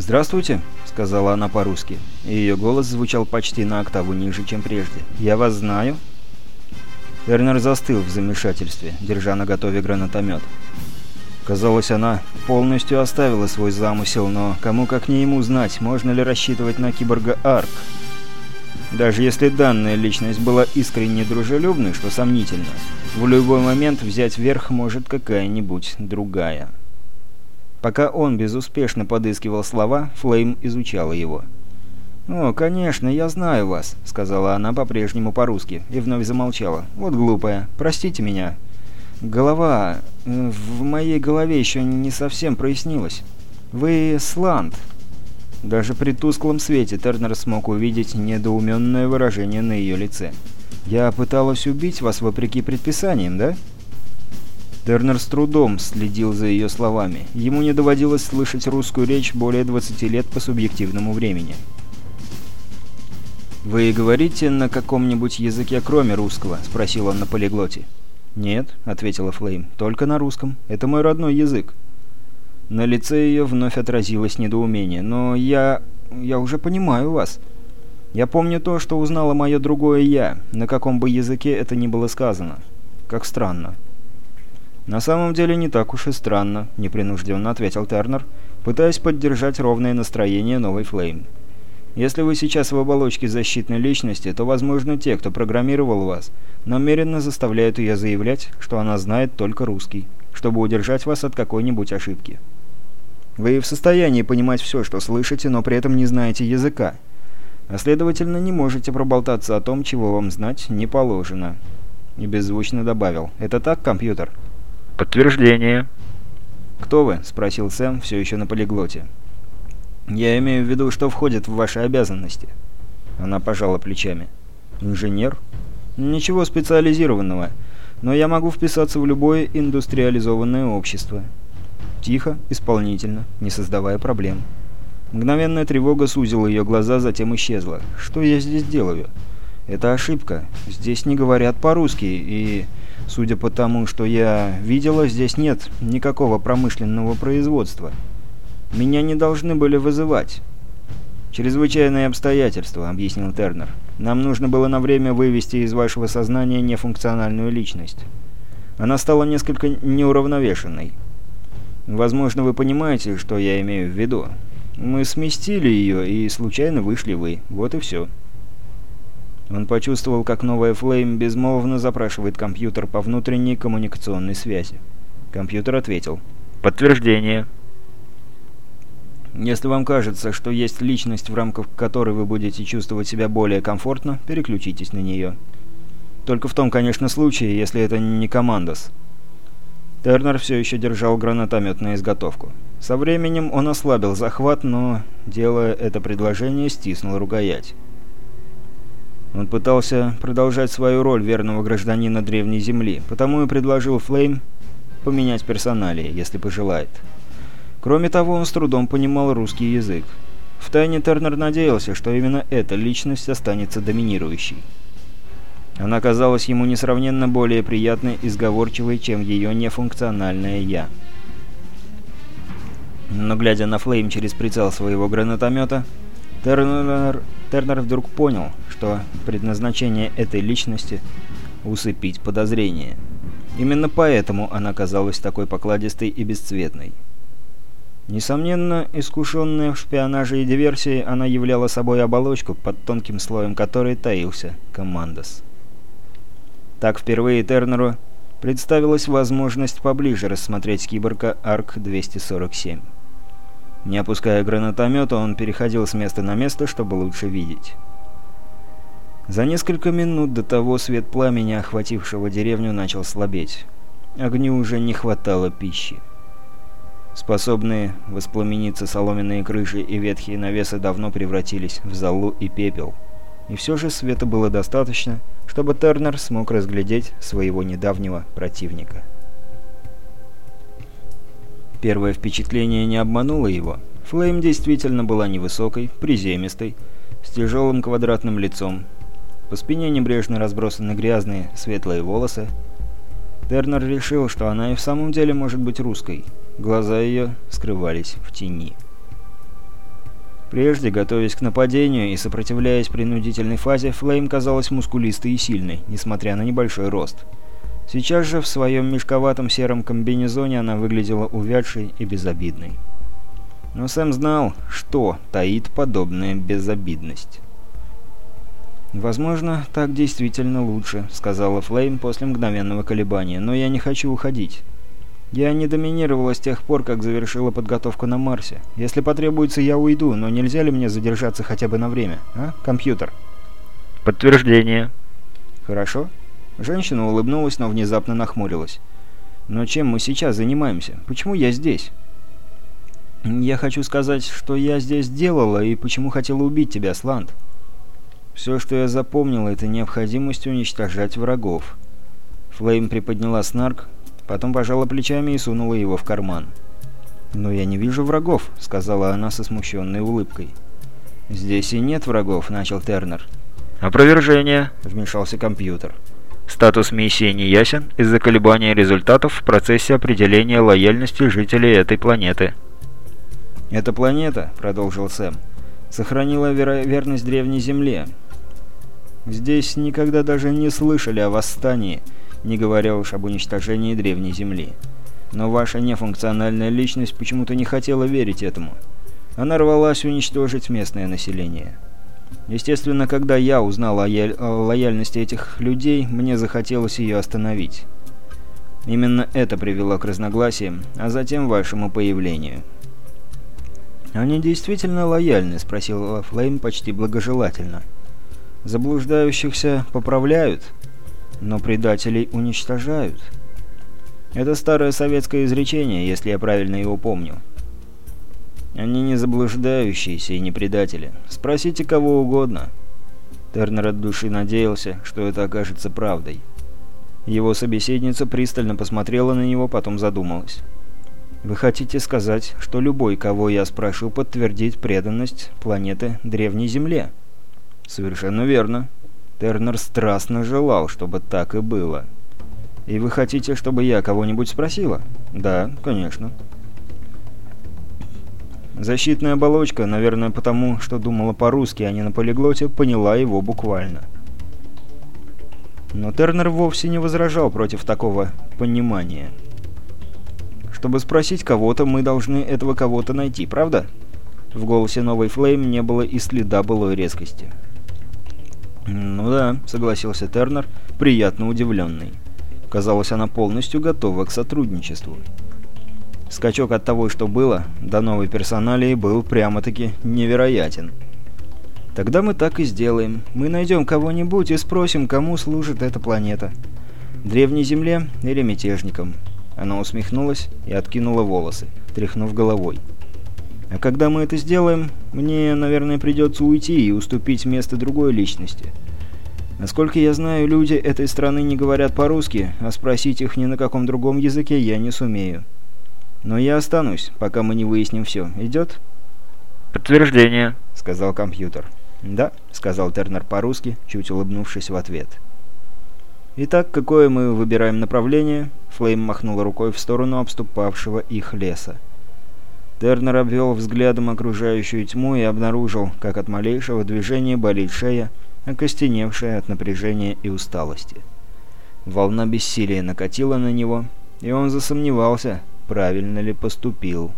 «Здравствуйте», — сказала она по-русски, и ее голос звучал почти на октаву ниже, чем прежде. «Я вас знаю?» Тернер застыл в замешательстве, держа на готове гранатомет. Казалось, она полностью оставила свой замысел, но кому как не ему знать, можно ли рассчитывать на киборга Арк. Даже если данная личность была искренне дружелюбной, что сомнительно, в любой момент взять верх может какая-нибудь другая. Пока он безуспешно подыскивал слова, Флейм изучала его. «О, конечно, я знаю вас», — сказала она по-прежнему по-русски, и вновь замолчала. «Вот глупая. Простите меня. Голова... Э, в моей голове еще не совсем прояснилась. Вы Сланд». Даже при тусклом свете Тернер смог увидеть недоуменное выражение на ее лице. «Я пыталась убить вас вопреки предписаниям, да?» Тернер с трудом следил за ее словами. Ему не доводилось слышать русскую речь более 20 лет по субъективному времени. «Вы говорите на каком-нибудь языке, кроме русского?» – спросил он на полиглоте. «Нет», — ответила Флейм, — «только на русском. Это мой родной язык». На лице ее вновь отразилось недоумение. «Но я... я уже понимаю вас. Я помню то, что узнала мое другое «я», на каком бы языке это ни было сказано. Как странно». «На самом деле не так уж и странно», — непринужденно ответил Тернер, пытаясь поддержать ровное настроение новой Флейм. Если вы сейчас в оболочке защитной личности, то, возможно, те, кто программировал вас, намеренно заставляют ее заявлять, что она знает только русский, чтобы удержать вас от какой-нибудь ошибки. Вы в состоянии понимать все, что слышите, но при этом не знаете языка, а следовательно не можете проболтаться о том, чего вам знать не положено. И беззвучно добавил. «Это так, компьютер?» «Подтверждение». «Кто вы?» — спросил Сэм, все еще на полиглоте. «Я имею в виду, что входит в ваши обязанности». Она пожала плечами. «Инженер?» «Ничего специализированного, но я могу вписаться в любое индустриализованное общество». Тихо, исполнительно, не создавая проблем. Мгновенная тревога сузила ее глаза, затем исчезла. «Что я здесь делаю?» «Это ошибка. Здесь не говорят по-русски, и, судя по тому, что я видела, здесь нет никакого промышленного производства». Меня не должны были вызывать. «Чрезвычайные обстоятельства», — объяснил Тернер. «Нам нужно было на время вывести из вашего сознания нефункциональную личность. Она стала несколько неуравновешенной. Возможно, вы понимаете, что я имею в виду. Мы сместили ее, и случайно вышли вы. Вот и все». Он почувствовал, как новая Флейм безмолвно запрашивает компьютер по внутренней коммуникационной связи. Компьютер ответил. «Подтверждение». Если вам кажется, что есть личность, в рамках которой вы будете чувствовать себя более комфортно, переключитесь на нее. Только в том, конечно, случае, если это не командос. Тернер все еще держал гранатомет на изготовку. Со временем он ослабил захват, но, делая это предложение, стиснул рукоять. Он пытался продолжать свою роль верного гражданина Древней Земли, потому и предложил Флейм поменять персоналии, если пожелает. Кроме того, он с трудом понимал русский язык. Втайне Тернер надеялся, что именно эта личность останется доминирующей. Она казалась ему несравненно более приятной и сговорчивой, чем ее нефункциональное «я». Но глядя на Флейм через прицел своего гранатомета, Тернер, Тернер вдруг понял, что предназначение этой личности — усыпить подозрения. Именно поэтому она казалась такой покладистой и бесцветной. Несомненно, искушенная в шпионаже и диверсии, она являла собой оболочку, под тонким слоем которой таился командос. Так впервые Тернеру представилась возможность поближе рассмотреть киборга АРК-247. Не опуская гранатомета, он переходил с места на место, чтобы лучше видеть. За несколько минут до того свет пламени, охватившего деревню, начал слабеть. Огню уже не хватало пищи. Способные воспламениться соломенные крыши и ветхие навесы давно превратились в золу и пепел. И все же света было достаточно, чтобы Тернер смог разглядеть своего недавнего противника. Первое впечатление не обмануло его. Флейм действительно была невысокой, приземистой, с тяжелым квадратным лицом. По спине небрежно разбросаны грязные светлые волосы. Тернер решил, что она и в самом деле может быть русской – Глаза ее скрывались в тени. Прежде, готовясь к нападению и сопротивляясь принудительной фазе, Флейм казалась мускулистой и сильной, несмотря на небольшой рост. Сейчас же в своем мешковатом сером комбинезоне она выглядела увядшей и безобидной. Но Сэм знал, что таит подобная безобидность. «Возможно, так действительно лучше», — сказала Флейм после мгновенного колебания, — «но я не хочу уходить. Я не доминировала с тех пор, как завершила подготовку на Марсе. Если потребуется, я уйду, но нельзя ли мне задержаться хотя бы на время, а, компьютер?» «Подтверждение». «Хорошо». Женщина улыбнулась, но внезапно нахмурилась. «Но чем мы сейчас занимаемся? Почему я здесь?» «Я хочу сказать, что я здесь делала и почему хотела убить тебя, Сланд». Все, что я запомнил, это необходимость уничтожать врагов. Флейм приподняла снарк, потом пожала плечами и сунула его в карман. «Но я не вижу врагов», — сказала она со смущенной улыбкой. «Здесь и нет врагов», — начал Тернер. «Опровержение», — вмешался компьютер. «Статус миссии не ясен из-за колебания результатов в процессе определения лояльности жителей этой планеты». «Эта планета», — продолжил Сэм, — «сохранила верность древней Земле, Здесь никогда даже не слышали о восстании, не говоря уж об уничтожении Древней Земли. Но ваша нефункциональная личность почему-то не хотела верить этому. Она рвалась уничтожить местное население. Естественно, когда я узнал о, о лояльности этих людей, мне захотелось ее остановить. Именно это привело к разногласиям, а затем вашему появлению. «Они действительно лояльны?» – спросил Флейм почти благожелательно. – Заблуждающихся поправляют, но предателей уничтожают. Это старое советское изречение, если я правильно его помню. Они не заблуждающиеся и не предатели. Спросите кого угодно. Тернер от души надеялся, что это окажется правдой. Его собеседница пристально посмотрела на него, потом задумалась. «Вы хотите сказать, что любой, кого я спрошу, подтвердит преданность планеты Древней Земле?» «Совершенно верно. Тернер страстно желал, чтобы так и было. И вы хотите, чтобы я кого-нибудь спросила?» «Да, конечно». Защитная оболочка, наверное, потому что думала по-русски, а не на полиглоте, поняла его буквально. Но Тернер вовсе не возражал против такого понимания. Чтобы спросить кого-то, мы должны этого кого-то найти, правда? В голосе новой Флейм не было и следа былой резкости. «Ну да», — согласился Тернер, приятно удивленный. Казалось, она полностью готова к сотрудничеству. Скачок от того, что было, до новой персоналии был прямо-таки невероятен. «Тогда мы так и сделаем. Мы найдем кого-нибудь и спросим, кому служит эта планета. Древней Земле или мятежникам?» Она усмехнулась и откинула волосы, тряхнув головой. А когда мы это сделаем, мне, наверное, придется уйти и уступить место другой личности. Насколько я знаю, люди этой страны не говорят по-русски, а спросить их ни на каком другом языке я не сумею. Но я останусь, пока мы не выясним все. Идет? «Подтверждение», — сказал компьютер. «Да», — сказал Тернер по-русски, чуть улыбнувшись в ответ. «Итак, какое мы выбираем направление?» Флейм махнула рукой в сторону обступавшего их леса. Тернер обвел взглядом окружающую тьму и обнаружил, как от малейшего движения болит шея, окостеневшая от напряжения и усталости. Волна бессилия накатила на него, и он засомневался, правильно ли поступил.